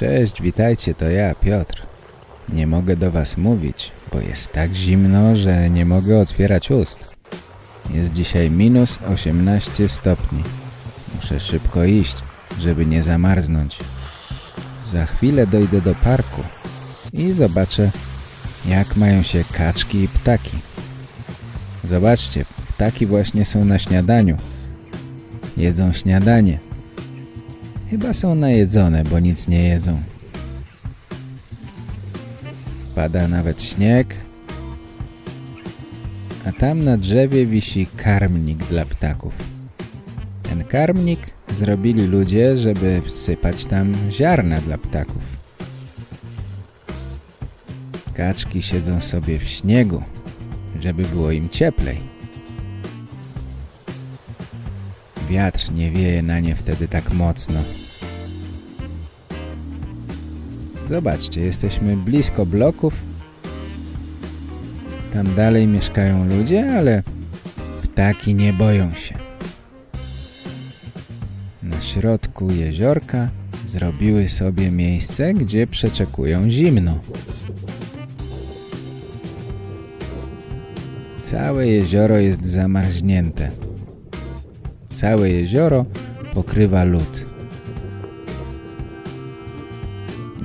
Cześć, witajcie, to ja, Piotr. Nie mogę do was mówić, bo jest tak zimno, że nie mogę otwierać ust. Jest dzisiaj minus 18 stopni. Muszę szybko iść, żeby nie zamarznąć. Za chwilę dojdę do parku i zobaczę, jak mają się kaczki i ptaki. Zobaczcie, ptaki właśnie są na śniadaniu. Jedzą śniadanie. Chyba są najedzone, bo nic nie jedzą. Pada nawet śnieg. A tam na drzewie wisi karmnik dla ptaków. Ten karmnik zrobili ludzie, żeby sypać tam ziarna dla ptaków. Kaczki siedzą sobie w śniegu, żeby było im cieplej. Wiatr nie wieje na nie wtedy tak mocno. Zobaczcie, jesteśmy blisko bloków. Tam dalej mieszkają ludzie, ale ptaki nie boją się. Na środku jeziorka zrobiły sobie miejsce, gdzie przeczekują zimno. Całe jezioro jest zamarznięte. Całe jezioro pokrywa lód.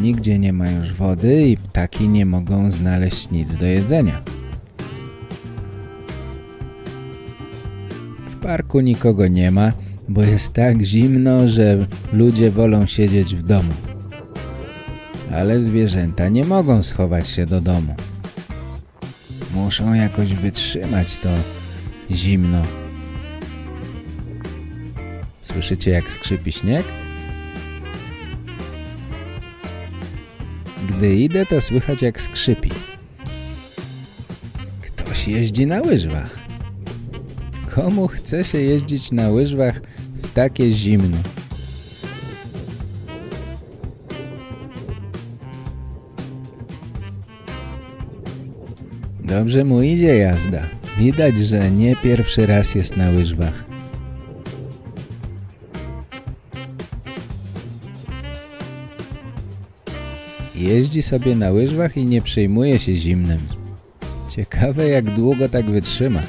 Nigdzie nie ma już wody i ptaki nie mogą znaleźć nic do jedzenia. W parku nikogo nie ma, bo jest tak zimno, że ludzie wolą siedzieć w domu. Ale zwierzęta nie mogą schować się do domu. Muszą jakoś wytrzymać to zimno. Słyszycie jak skrzypi śnieg? Gdy idę, to słychać jak skrzypi. Ktoś jeździ na łyżwach. Komu chce się jeździć na łyżwach w takie zimno? Dobrze mu idzie jazda. Widać, że nie pierwszy raz jest na łyżwach. Jeździ sobie na łyżwach i nie przejmuje się zimnem. Ciekawe jak długo tak wytrzyma.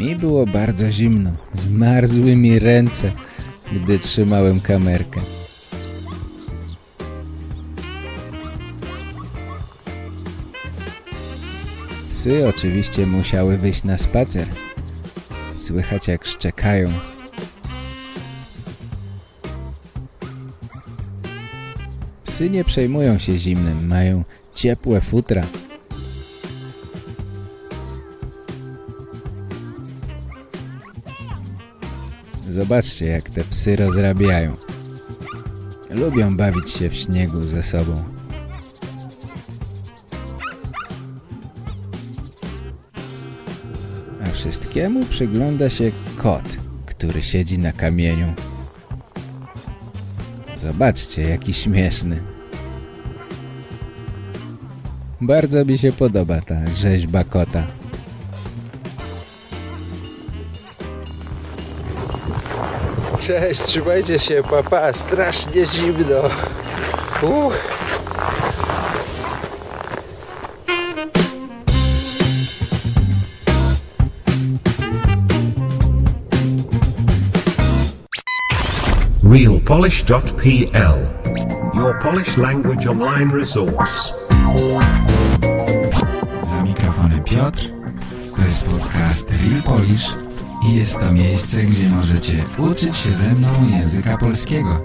Mi było bardzo zimno. Zmarzły mi ręce, gdy trzymałem kamerkę. Psy oczywiście musiały wyjść na spacer. Słychać jak szczekają. Psy nie przejmują się zimnem, mają ciepłe futra. Zobaczcie jak te psy rozrabiają. Lubią bawić się w śniegu ze sobą. A wszystkiemu przygląda się kot, który siedzi na kamieniu. Zobaczcie, jaki śmieszny. Bardzo mi się podoba ta rzeźba kota. Cześć, trzymajcie się, papa, strasznie zimno. Uch. realpolish.pl Your Polish language online resource. Piotr. To jest podcast Real Polish i jest to miejsce, gdzie możecie uczyć się ze mną języka polskiego.